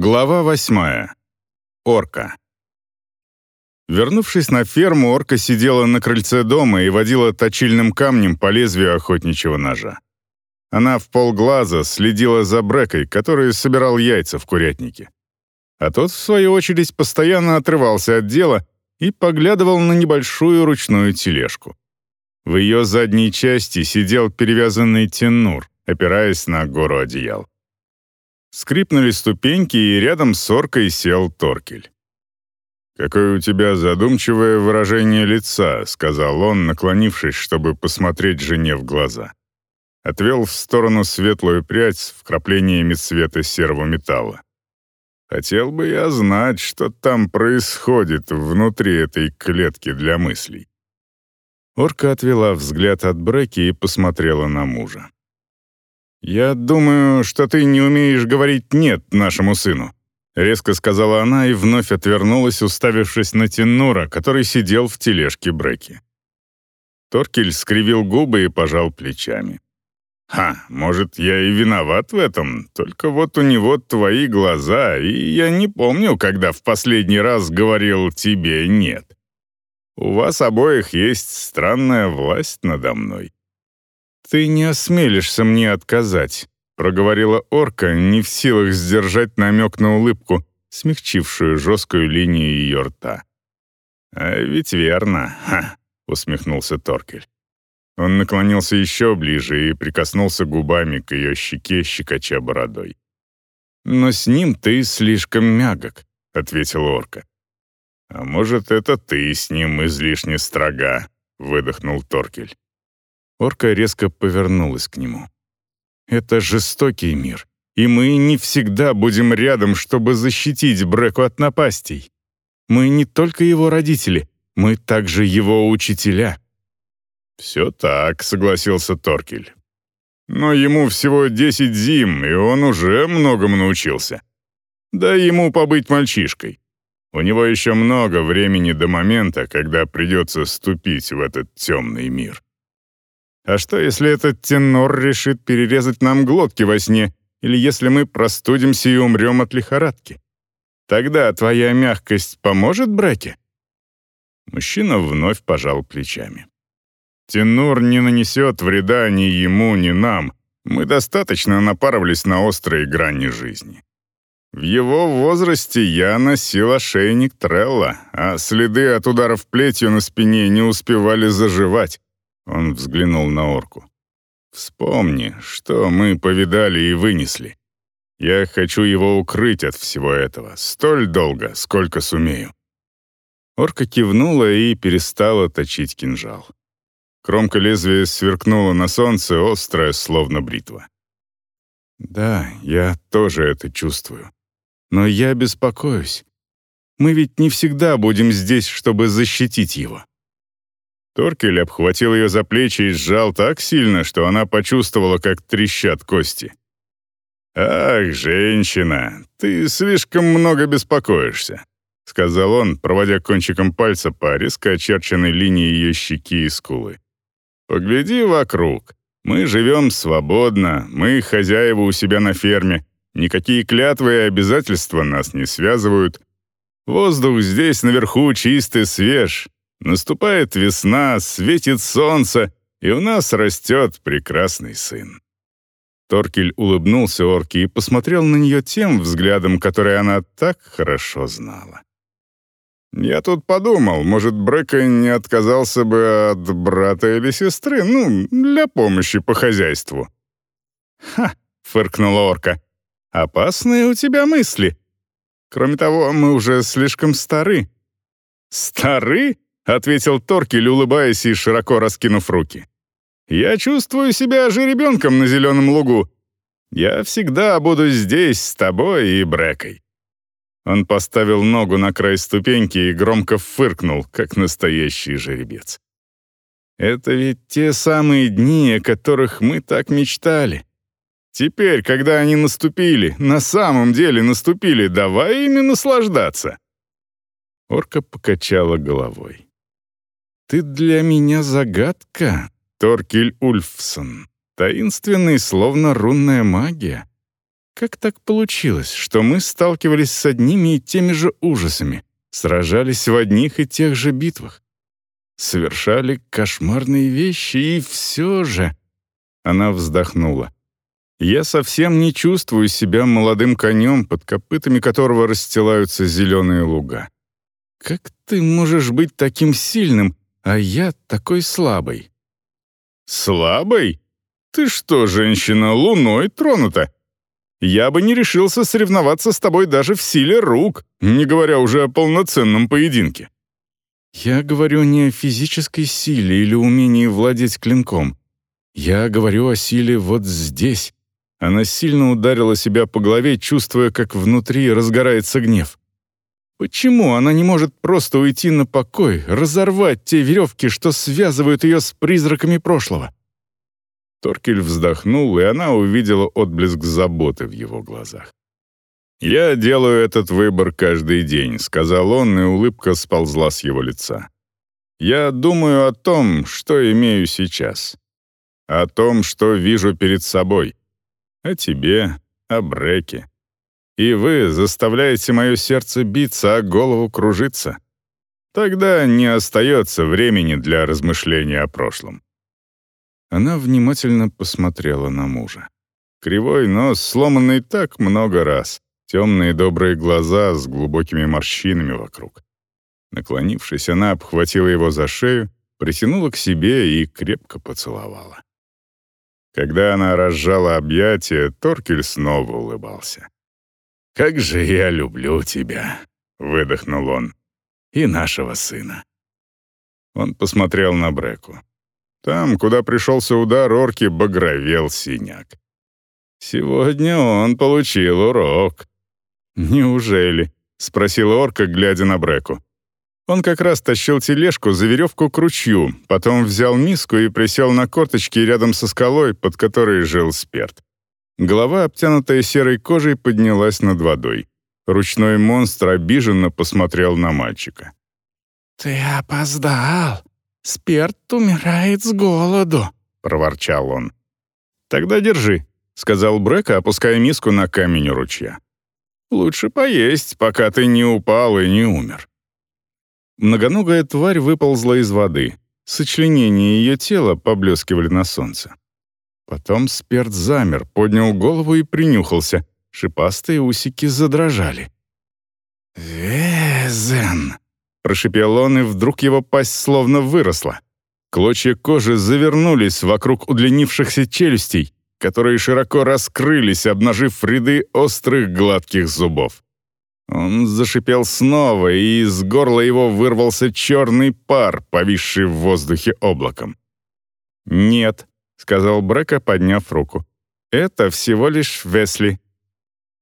Глава восьмая. Орка. Вернувшись на ферму, орка сидела на крыльце дома и водила точильным камнем по лезвию охотничьего ножа. Она в полглаза следила за Брекой, который собирал яйца в курятнике. А тот, в свою очередь, постоянно отрывался от дела и поглядывал на небольшую ручную тележку. В ее задней части сидел перевязанный тенур, опираясь на гору одеял. Скрипнули ступеньки, и рядом с оркой сел Торкель. «Какое у тебя задумчивое выражение лица», — сказал он, наклонившись, чтобы посмотреть жене в глаза. Отвел в сторону светлую прядь с вкраплениями цвета серого металла. «Хотел бы я знать, что там происходит внутри этой клетки для мыслей». Орка отвела взгляд от Бреки и посмотрела на мужа. «Я думаю, что ты не умеешь говорить «нет» нашему сыну», — резко сказала она и вновь отвернулась, уставившись на Тенура, который сидел в тележке Бреки. Торкель скривил губы и пожал плечами. «Ха, может, я и виноват в этом, только вот у него твои глаза, и я не помню, когда в последний раз говорил тебе «нет». У вас обоих есть странная власть надо мной. «Ты не осмелишься мне отказать», — проговорила орка, не в силах сдержать намек на улыбку, смягчившую жесткую линию ее рта. «А ведь верно, ха», — усмехнулся Торкель. Он наклонился еще ближе и прикоснулся губами к ее щеке, щекоча бородой. «Но с ним ты слишком мягок», — ответила орка. «А может, это ты с ним излишне строга», — выдохнул Торкель. Орка резко повернулась к нему. «Это жестокий мир, и мы не всегда будем рядом, чтобы защитить Бреку от напастей. Мы не только его родители, мы также его учителя». «Все так», — согласился Торкель. «Но ему всего десять зим, и он уже многому научился. Дай ему побыть мальчишкой. У него еще много времени до момента, когда придется ступить в этот темный мир». А что, если этот тенор решит перерезать нам глотки во сне, или если мы простудимся и умрем от лихорадки? Тогда твоя мягкость поможет браке?» Мужчина вновь пожал плечами. «Тенур не нанесет вреда ни ему, ни нам. Мы достаточно напарывались на острые грани жизни. В его возрасте я носил ошейник Трелла, а следы от ударов плетью на спине не успевали заживать. Он взглянул на орку. «Вспомни, что мы повидали и вынесли. Я хочу его укрыть от всего этого, столь долго, сколько сумею». Орка кивнула и перестала точить кинжал. Кромка лезвия сверкнула на солнце, острая, словно бритва. «Да, я тоже это чувствую. Но я беспокоюсь. Мы ведь не всегда будем здесь, чтобы защитить его. Торкель обхватил ее за плечи и сжал так сильно, что она почувствовала, как трещат кости. «Ах, женщина, ты слишком много беспокоишься», — сказал он, проводя кончиком пальца по резко очерченной линии ее щеки и скулы. «Погляди вокруг. Мы живем свободно, мы хозяева у себя на ферме, никакие клятвы и обязательства нас не связывают. Воздух здесь наверху чистый, свеж, Наступает весна, светит солнце, и у нас растет прекрасный сын». Торкель улыбнулся орке и посмотрел на нее тем взглядом, который она так хорошо знала. «Я тут подумал, может, Брека не отказался бы от брата или сестры, ну, для помощи по хозяйству». «Ха!» — фыркнула орка. «Опасные у тебя мысли. Кроме того, мы уже слишком стары». «Стары?» Ответил Торкель, улыбаясь и широко раскинув руки. «Я чувствую себя жеребенком на зеленом лугу. Я всегда буду здесь с тобой и Брекой». Он поставил ногу на край ступеньки и громко фыркнул, как настоящий жеребец. «Это ведь те самые дни, о которых мы так мечтали. Теперь, когда они наступили, на самом деле наступили, давай ими наслаждаться». Орка покачала головой. «Ты для меня загадка, Торкель Ульфсон, таинственный, словно рунная магия. Как так получилось, что мы сталкивались с одними и теми же ужасами, сражались в одних и тех же битвах? Совершали кошмарные вещи, и все же... Она вздохнула. Я совсем не чувствую себя молодым конем, под копытами которого расстилаются зеленые луга. Как ты можешь быть таким сильным, а я такой слабой? Слабой? Ты что, женщина, луной тронута? Я бы не решился соревноваться с тобой даже в силе рук, не говоря уже о полноценном поединке. Я говорю не о физической силе или умении владеть клинком. Я говорю о силе вот здесь. Она сильно ударила себя по голове, чувствуя, как внутри разгорается гнев. Почему она не может просто уйти на покой, разорвать те веревки, что связывают ее с призраками прошлого? Торкель вздохнул, и она увидела отблеск заботы в его глазах. «Я делаю этот выбор каждый день», — сказал он, и улыбка сползла с его лица. «Я думаю о том, что имею сейчас. О том, что вижу перед собой. О тебе, о Бреке. И вы заставляете мое сердце биться, а голову кружиться. Тогда не остается времени для размышления о прошлом. Она внимательно посмотрела на мужа. Кривой нос, сломанный так много раз, темные добрые глаза с глубокими морщинами вокруг. Наклонившись, она обхватила его за шею, притянула к себе и крепко поцеловала. Когда она разжала объятия, Торкель снова улыбался. «Как же я люблю тебя!» — выдохнул он. «И нашего сына». Он посмотрел на Бреку. Там, куда пришелся удар, орки багровел синяк. Сегодня он получил урок. «Неужели?» — спросил орка, глядя на Бреку. Он как раз тащил тележку за веревку к ручью, потом взял миску и присел на корточки рядом со скалой, под которой жил Сперт. Голова, обтянутая серой кожей, поднялась над водой. Ручной монстр обиженно посмотрел на мальчика. «Ты опоздал», «Сперт умирает с голоду», — проворчал он. «Тогда держи», — сказал Брека, опуская миску на камень у ручья. «Лучше поесть, пока ты не упал и не умер». Многоногая тварь выползла из воды. Сочленения ее тела поблескивали на солнце. Потом Сперт замер, поднял голову и принюхался. Шипастые усики задрожали. «Везен!» Прошипел он, и вдруг его пасть словно выросла. Клочья кожи завернулись вокруг удлинившихся челюстей, которые широко раскрылись, обнажив ряды острых гладких зубов. Он зашипел снова, и из горла его вырвался черный пар, повисший в воздухе облаком. «Нет», — сказал Брека, подняв руку. «Это всего лишь Весли».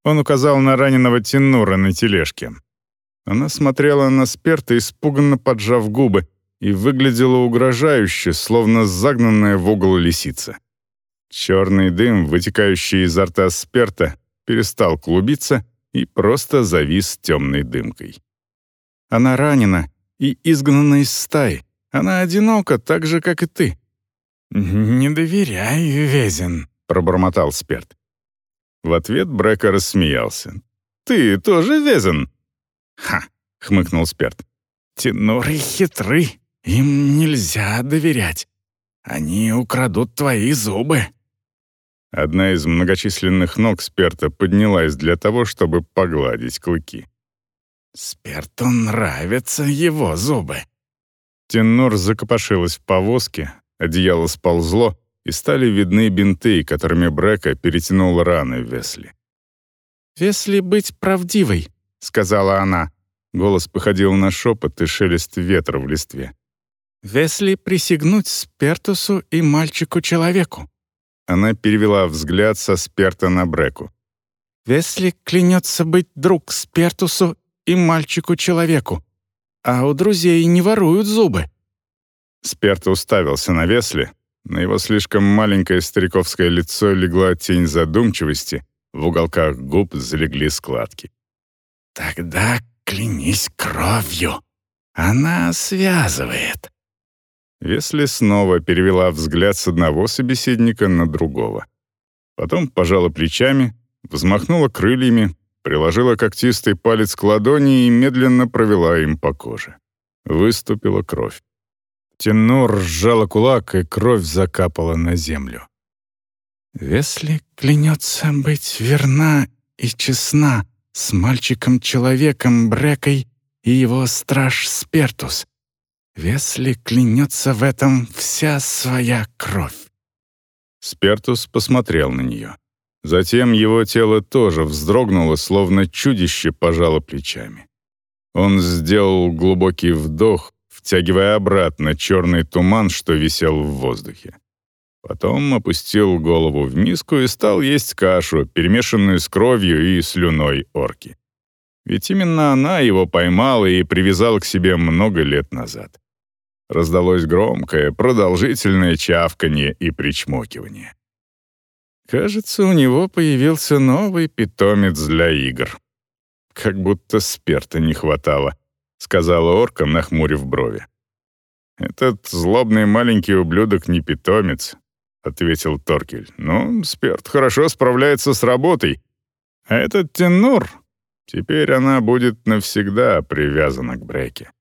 Он указал на раненого Тенура на тележке. Она смотрела на Сперта, испуганно поджав губы, и выглядела угрожающе, словно загнанная в угол лисица. Черный дым, вытекающий изо рта Сперта, перестал клубиться и просто завис темной дымкой. «Она ранена и изгнана из стаи. Она одинока, так же, как и ты». «Не доверяй, Везен», — пробормотал Сперт. В ответ Брека рассмеялся. «Ты тоже Везен?» «Ха!» — хмыкнул Сперт. «Тенуры хитры, им нельзя доверять. Они украдут твои зубы». Одна из многочисленных ног Сперта поднялась для того, чтобы погладить клыки. «Сперту нравятся его зубы». Тенор закопошилась в повозке, одеяло сползло, и стали видны бинты, которыми Брека перетянул раны Весли. «Весли быть правдивой», — сказала она. Голос походил на шепот и шелест ветра в листве. «Весли присягнуть Спертусу и мальчику-человеку». Она перевела взгляд со Сперта на Бреку. «Весли клянется быть друг Спертусу и мальчику-человеку, а у друзей не воруют зубы». Сперт уставился на Весли. На его слишком маленькое стариковское лицо легла тень задумчивости, в уголках губ залегли складки. «Тогда клянись кровью. Она связывает». Если снова перевела взгляд с одного собеседника на другого. Потом пожала плечами, взмахнула крыльями, приложила когтистый палец к ладони и медленно провела им по коже. Выступила кровь. Тенор сжала кулак, и кровь закапала на землю. «Весли клянется быть верна и честна с мальчиком-человеком Брекой и его страж Спертус. Весли клянется в этом вся своя кровь». Спертус посмотрел на нее. Затем его тело тоже вздрогнуло, словно чудище пожало плечами. Он сделал глубокий вдох, втягивая обратно черный туман, что висел в воздухе. Потом опустил голову в миску и стал есть кашу, перемешанную с кровью и слюной орки. Ведь именно она его поймала и привязала к себе много лет назад. Раздалось громкое, продолжительное чавканье и причмокивание. Кажется, у него появился новый питомец для игр. Как будто сперта не хватало, сказала орка, нахмурив брови. Этот злобный маленький ублюдок не питомец, ответил Торкель. Ну, Сперт хорошо справляется с работой. А этот Тенур, теперь она будет навсегда привязана к Бреке.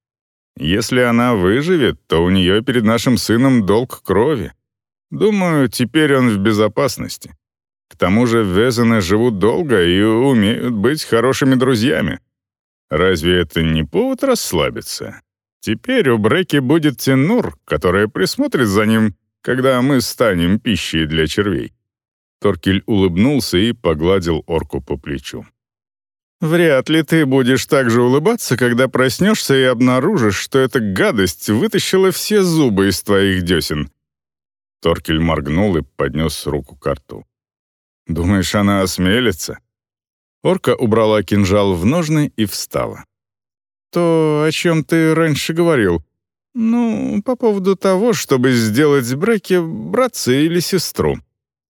Если она выживет, то у нее перед нашим сыном долг крови. Думаю, теперь он в безопасности. К тому же Везены живут долго и умеют быть хорошими друзьями. Разве это не повод расслабиться? Теперь у Бреки будет Тенур, которая присмотрит за ним, когда мы станем пищей для червей». Торкель улыбнулся и погладил орку по плечу. «Вряд ли ты будешь так же улыбаться, когда проснешься и обнаружишь, что эта гадость вытащила все зубы из твоих десен». Торкель моргнул и поднес руку к рту. «Думаешь, она осмелится?» Орка убрала кинжал в ножны и встала. «То, о чем ты раньше говорил. Ну, по поводу того, чтобы сделать с браки братца или сестру».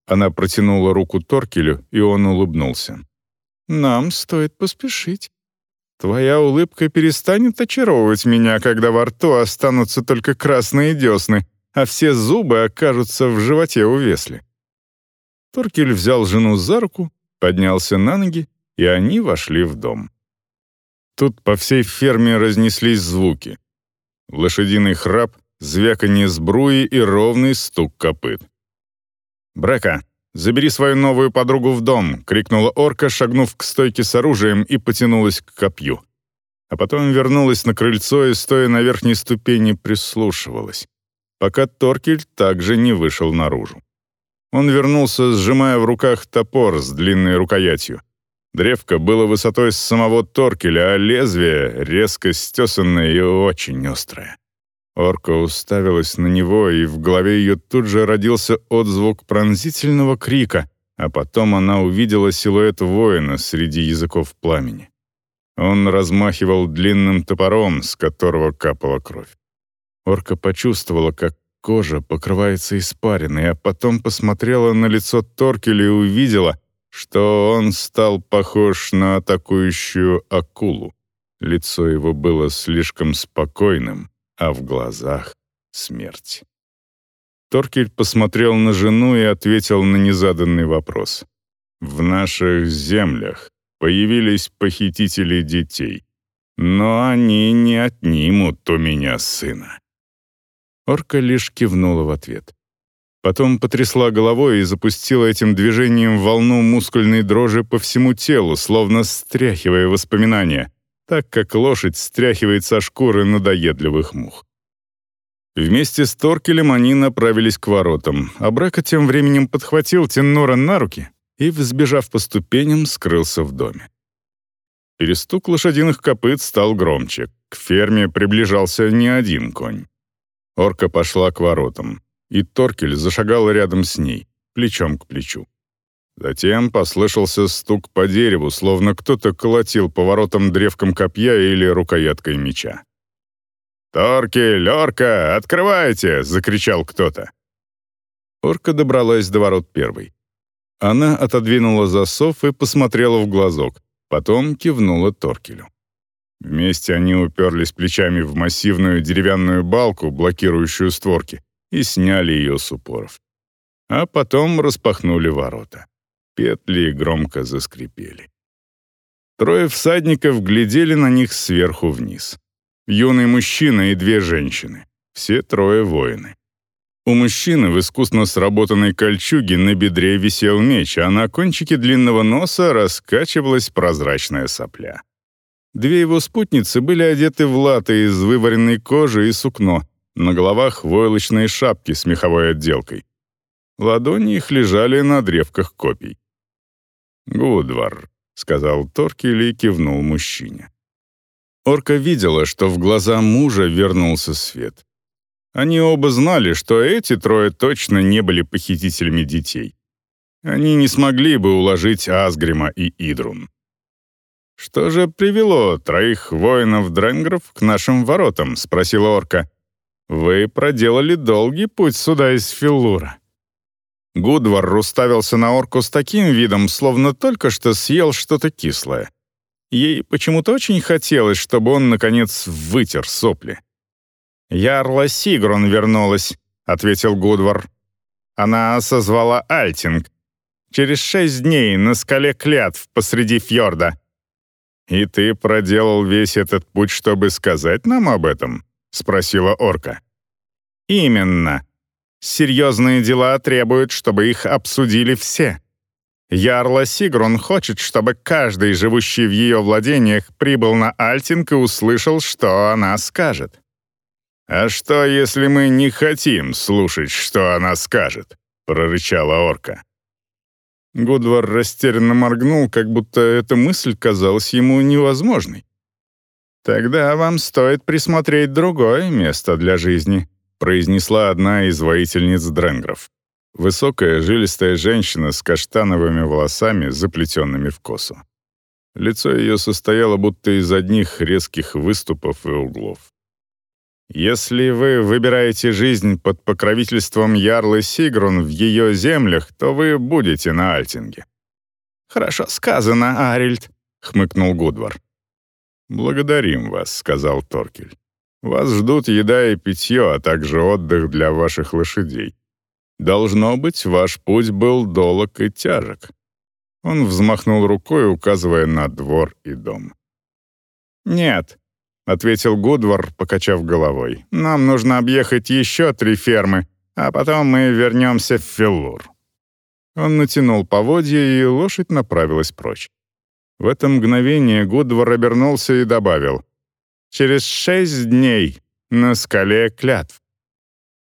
Она протянула руку Торкелю, и он улыбнулся. «Нам стоит поспешить. Твоя улыбка перестанет очаровывать меня, когда во рту останутся только красные десны, а все зубы окажутся в животе у Весли». Торкель взял жену за руку, поднялся на ноги и они вошли в дом. Тут по всей ферме разнеслись звуки. Лошадиный храп, звяканье сбруи и ровный стук копыт. «Брека, забери свою новую подругу в дом!» — крикнула орка, шагнув к стойке с оружием и потянулась к копью. А потом вернулась на крыльцо и, стоя на верхней ступени, прислушивалась, пока Торкель также не вышел наружу. Он вернулся, сжимая в руках топор с длинной рукоятью. Древко было высотой с самого Торкеля, а лезвие резко стесанное и очень острое. Орка уставилась на него, и в голове ее тут же родился отзвук пронзительного крика, а потом она увидела силуэт воина среди языков пламени. Он размахивал длинным топором, с которого капала кровь. Орка почувствовала, как кожа покрывается испариной, а потом посмотрела на лицо Торкеля и увидела — что он стал похож на атакующую акулу. Лицо его было слишком спокойным, а в глазах — смерть. Торкель посмотрел на жену и ответил на незаданный вопрос. «В наших землях появились похитители детей, но они не отнимут у меня сына». Орка лишь кивнула в ответ. Потом потрясла головой и запустила этим движением волну мускульной дрожи по всему телу, словно стряхивая воспоминания, так как лошадь стряхивает со шкуры надоедливых мух. Вместе с Торкелем они направились к воротам, а Брака тем временем подхватил Теннора на руки и, взбежав по ступеням, скрылся в доме. Перестук лошадиных копыт стал громче. К ферме приближался не один конь. Орка пошла к воротам и Торкель зашагал рядом с ней, плечом к плечу. Затем послышался стук по дереву, словно кто-то колотил поворотом древком копья или рукояткой меча. «Торкель, орка, открывайте!» — закричал кто-то. Орка добралась до ворот первой. Она отодвинула засов и посмотрела в глазок, потом кивнула Торкелю. Вместе они уперлись плечами в массивную деревянную балку, блокирующую створки, и сняли ее с упоров. А потом распахнули ворота. Петли громко заскрипели. Трое всадников глядели на них сверху вниз. Юный мужчина и две женщины. Все трое воины. У мужчины в искусно сработанной кольчуге на бедре висел меч, а на кончике длинного носа раскачивалась прозрачная сопля. Две его спутницы были одеты в латы из вываренной кожи и сукно, на головах войлочные шапки с меховой отделкой. Ладони их лежали на древках копий. «Гудвар», — сказал Торкель и кивнул мужчине. Орка видела, что в глаза мужа вернулся свет. Они оба знали, что эти трое точно не были похитителями детей. Они не смогли бы уложить Асгрима и Идрун. «Что же привело троих воинов-дренгров к нашим воротам?» — спросила орка. «Вы проделали долгий путь сюда из Филлура». Гудвар уставился на орку с таким видом, словно только что съел что-то кислое. Ей почему-то очень хотелось, чтобы он, наконец, вытер сопли. «Ярла Сигрун вернулась», — ответил Гудвар. Она созвала Альтинг. Через шесть дней на скале клятв посреди фьорда. «И ты проделал весь этот путь, чтобы сказать нам об этом?» — спросила орка. «Именно. Серьезные дела требуют, чтобы их обсудили все. Ярла Сигрун хочет, чтобы каждый, живущий в ее владениях, прибыл на Альтинг и услышал, что она скажет. «А что, если мы не хотим слушать, что она скажет?» — прорычала орка. Гудвар растерянно моргнул, как будто эта мысль казалась ему невозможной. «Тогда вам стоит присмотреть другое место для жизни», произнесла одна из воительниц Дренгров. Высокая, жилистая женщина с каштановыми волосами, заплетенными в косу. Лицо ее состояло будто из одних резких выступов и углов. Если вы выбираете жизнь под покровительством Ярлы Сигрун в ее землях, то вы будете на Альтинге». «Хорошо сказано, Арильд», — хмыкнул Гудвар. «Благодарим вас», — сказал Торкель. «Вас ждут еда и питье, а также отдых для ваших лошадей. Должно быть, ваш путь был долог и тяжек». Он взмахнул рукой, указывая на двор и дом. «Нет», — ответил Гудвар, покачав головой. «Нам нужно объехать еще три фермы, а потом мы вернемся в Филлур». Он натянул поводья, и лошадь направилась прочь. В это мгновение Гудвар обернулся и добавил «Через шесть дней на скале клятв».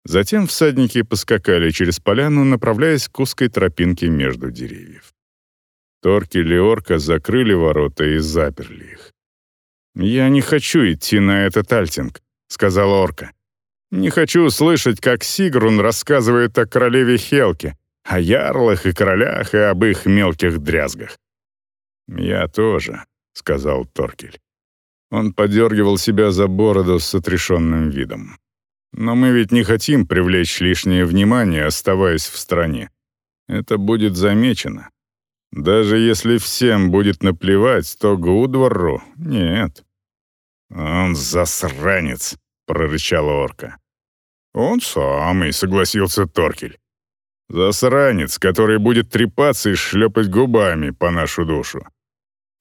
Затем всадники поскакали через поляну, направляясь к узкой тропинке между деревьев. Торки Леорка закрыли ворота и заперли их. «Я не хочу идти на этот альтинг», — сказала орка. «Не хочу слышать, как Сигрун рассказывает о королеве Хелке, о ярлах и королях и об их мелких дрязгах». «Я тоже», — сказал Торкель. Он подергивал себя за бороду с отрешенным видом. «Но мы ведь не хотим привлечь лишнее внимание, оставаясь в стране. Это будет замечено. Даже если всем будет наплевать, то Гудвару — нет. «Он засранец», — прорычала орка. «Он самый», — согласился Торкель. «Засранец, который будет трепаться и шлепать губами по нашу душу.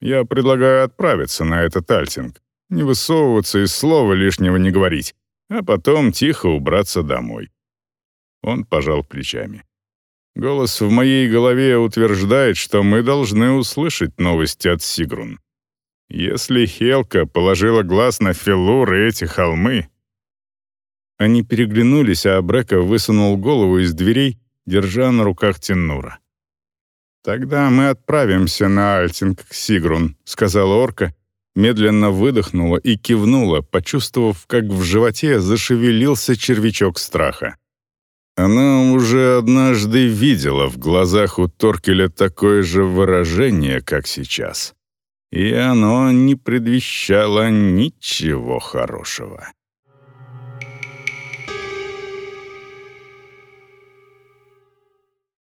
Я предлагаю отправиться на этот альтинг, не высовываться и слова лишнего не говорить, а потом тихо убраться домой». Он пожал плечами. Голос в моей голове утверждает, что мы должны услышать новости от Сигрун. Если Хелка положила глаз на Филур и эти холмы... Они переглянулись, а Брека высунул голову из дверей, держа на руках Теннура. «Тогда мы отправимся на Альтинг к Сигрун», — сказала орка, медленно выдохнула и кивнула, почувствовав, как в животе зашевелился червячок страха. Она уже однажды видела в глазах у Торкеля такое же выражение, как сейчас и оно не предвещало ничего хорошего.